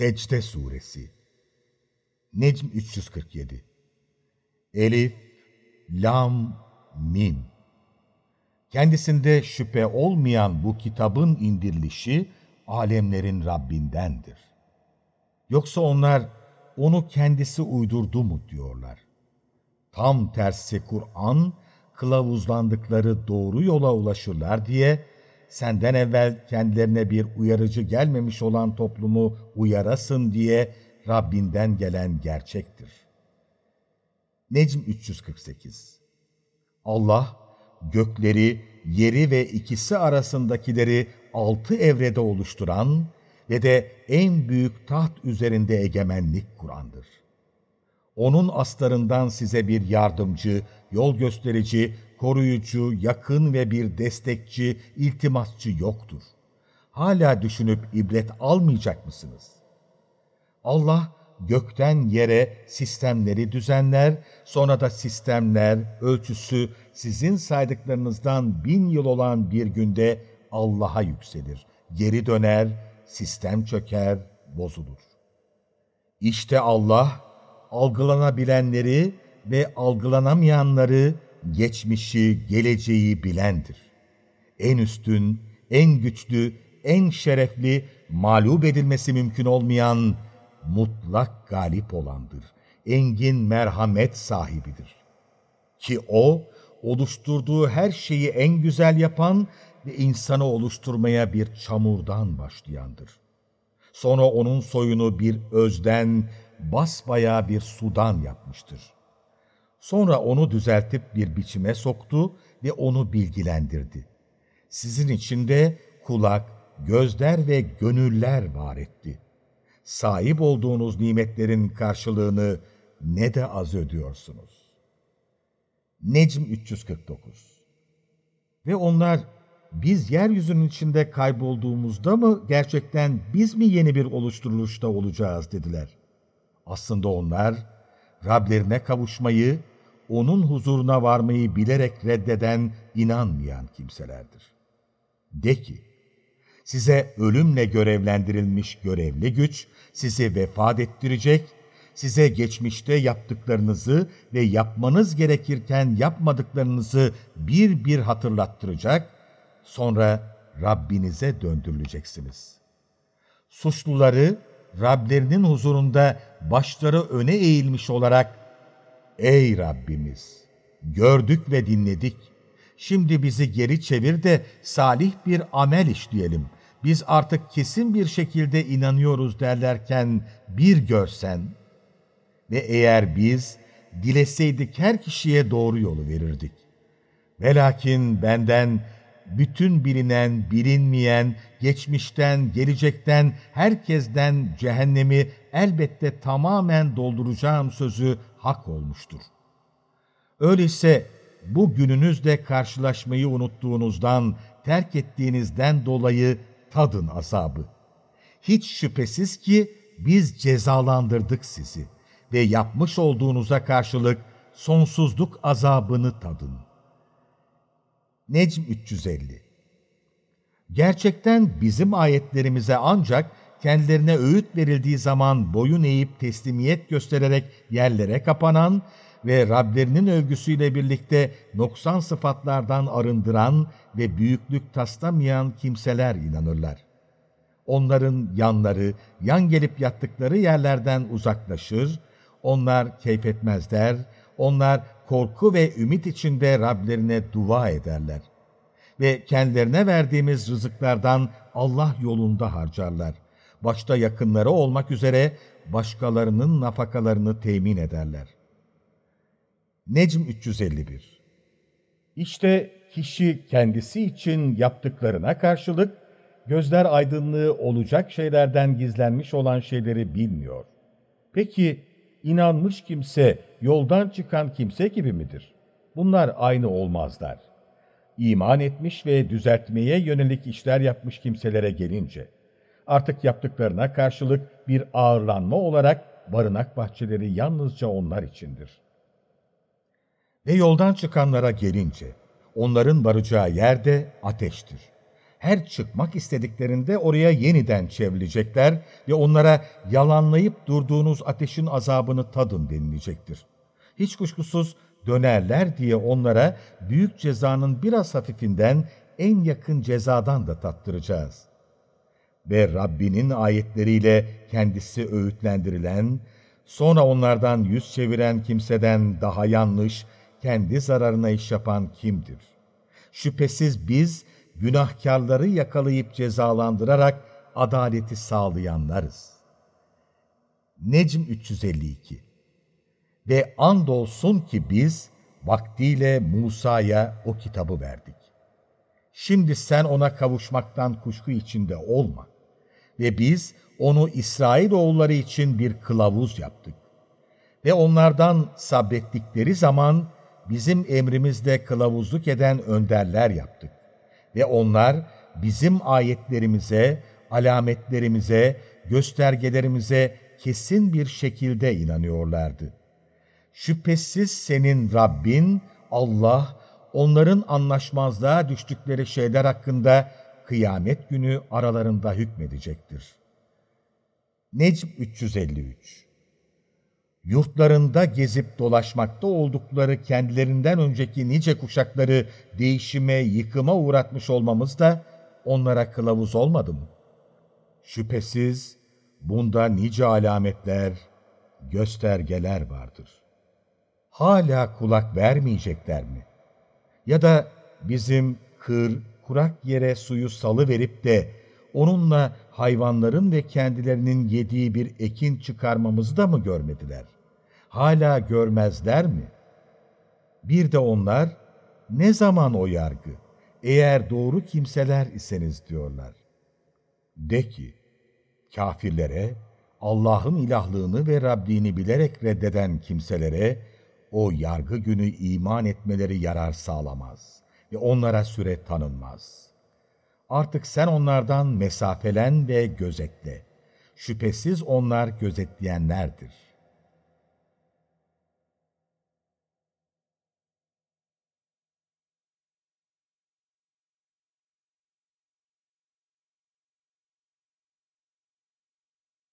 Secde Suresi Necm 347 Elif, Lam, Mim Kendisinde şüphe olmayan bu kitabın indirilişi alemlerin Rabbindendir. Yoksa onlar onu kendisi uydurdu mu diyorlar. Tam tersi Kur'an, kılavuzlandıkları doğru yola ulaşırlar diye senden evvel kendilerine bir uyarıcı gelmemiş olan toplumu uyarasın diye Rabbinden gelen gerçektir. Necm 348 Allah, gökleri, yeri ve ikisi arasındakileri altı evrede oluşturan ve de en büyük taht üzerinde egemenlik kurandır. Onun astarından size bir yardımcı, yol gösterici, koruyucu, yakın ve bir destekçi, iltimasçı yoktur. Hala düşünüp ibret almayacak mısınız? Allah gökten yere sistemleri düzenler, sonra da sistemler, ölçüsü sizin saydıklarınızdan bin yıl olan bir günde Allah'a yükselir. Geri döner, sistem çöker, bozulur. İşte Allah, algılanabilenleri ve algılanamayanları, geçmişi, geleceği bilendir. En üstün, en güçlü, en şerefli, mağlup edilmesi mümkün olmayan, mutlak galip olandır. Engin merhamet sahibidir. Ki O, oluşturduğu her şeyi en güzel yapan ve insanı oluşturmaya bir çamurdan başlayandır. Sonra onun soyunu bir özden, basbaya bir sudan yapmıştır. Sonra onu düzeltip bir biçime soktu ve onu bilgilendirdi. Sizin için de kulak, gözler ve gönüller var etti. Sahip olduğunuz nimetlerin karşılığını ne de az ödüyorsunuz. Necm 349 Ve onlar biz yeryüzünün içinde kaybolduğumuzda mı gerçekten biz mi yeni bir oluşturuluşta olacağız dediler. Aslında onlar Rablerine kavuşmayı, onun huzuruna varmayı bilerek reddeden, inanmayan kimselerdir. De ki, size ölümle görevlendirilmiş görevli güç sizi vefat ettirecek, size geçmişte yaptıklarınızı ve yapmanız gerekirken yapmadıklarınızı bir bir hatırlattıracak, sonra Rabbinize döndürüleceksiniz. Suçluları Rablerinin huzurunda başları öne eğilmiş olarak Ey Rabbimiz! Gördük ve dinledik. Şimdi bizi geri çevir de salih bir amel işleyelim. Biz artık kesin bir şekilde inanıyoruz derlerken bir görsen ve eğer biz dileseydik her kişiye doğru yolu verirdik. Velakin benden bütün bilinen, bilinmeyen, geçmişten, gelecekten, herkesten cehennemi elbette tamamen dolduracağım sözü hak olmuştur. Öyleyse bu gününüzde karşılaşmayı unuttuğunuzdan, terk ettiğinizden dolayı tadın azabı. Hiç şüphesiz ki biz cezalandırdık sizi ve yapmış olduğunuza karşılık sonsuzluk azabını tadın.'' Necm 350 Gerçekten bizim ayetlerimize ancak kendilerine öğüt verildiği zaman boyun eğip teslimiyet göstererek yerlere kapanan ve Rablerinin övgüsüyle birlikte noksan sıfatlardan arındıran ve büyüklük taslamayan kimseler inanırlar. Onların yanları, yan gelip yattıkları yerlerden uzaklaşır, onlar keyfetmezler, onlar korku ve ümit içinde Rablerine dua ederler. Ve kendilerine verdiğimiz rızıklardan Allah yolunda harcarlar. Başta yakınları olmak üzere başkalarının nafakalarını temin ederler. Necm 351 İşte kişi kendisi için yaptıklarına karşılık, gözler aydınlığı olacak şeylerden gizlenmiş olan şeyleri bilmiyor. Peki, inanmış kimse yoldan çıkan kimse gibi midir? Bunlar aynı olmazlar. İman etmiş ve düzeltmeye yönelik işler yapmış kimselere gelince, artık yaptıklarına karşılık bir ağırlanma olarak barınak bahçeleri yalnızca onlar içindir. Ve yoldan çıkanlara gelince, onların varacağı yer de ateştir. Her çıkmak istediklerinde oraya yeniden çevrilecekler ve onlara yalanlayıp durduğunuz ateşin azabını tadın denilecektir. Hiç kuşkusuz dönerler diye onlara büyük cezanın biraz hafifinden en yakın cezadan da tattıracağız. Ve Rabbinin ayetleriyle kendisi öğütlendirilen, sonra onlardan yüz çeviren kimseden daha yanlış, kendi zararına iş yapan kimdir? Şüphesiz biz, günahkarları yakalayıp cezalandırarak adaleti sağlayanlarız. Necm 352 Ve andolsun ki biz vaktiyle Musa'ya o kitabı verdik. Şimdi sen ona kavuşmaktan kuşku içinde olma. Ve biz onu İsrailoğulları için bir kılavuz yaptık. Ve onlardan sabrettikleri zaman bizim emrimizde kılavuzluk eden önderler yaptık. Ve onlar bizim ayetlerimize, alametlerimize, göstergelerimize kesin bir şekilde inanıyorlardı. Şüphesiz senin Rabbin, Allah, onların anlaşmazlığa düştükleri şeyler hakkında kıyamet günü aralarında hükmedecektir. Necm 353 Yurtlarında gezip dolaşmakta oldukları kendilerinden önceki nice kuşakları değişime, yıkıma uğratmış olmamız da onlara kılavuz olmadı mı? Şüphesiz bunda nice alametler, göstergeler vardır. Hala kulak vermeyecekler mi? Ya da bizim kır, kurak yere suyu salı verip de onunla hayvanların ve kendilerinin yediği bir ekin çıkarmamızı da mı görmediler? Hala görmezler mi? Bir de onlar, ne zaman o yargı? Eğer doğru kimseler iseniz diyorlar. De ki, kafirlere, Allah'ın ilahlığını ve Rabbini bilerek reddeden kimselere, o yargı günü iman etmeleri yarar sağlamaz ve onlara süre tanınmaz. Artık sen onlardan mesafelen ve gözetle. Şüphesiz onlar gözetleyenlerdir.''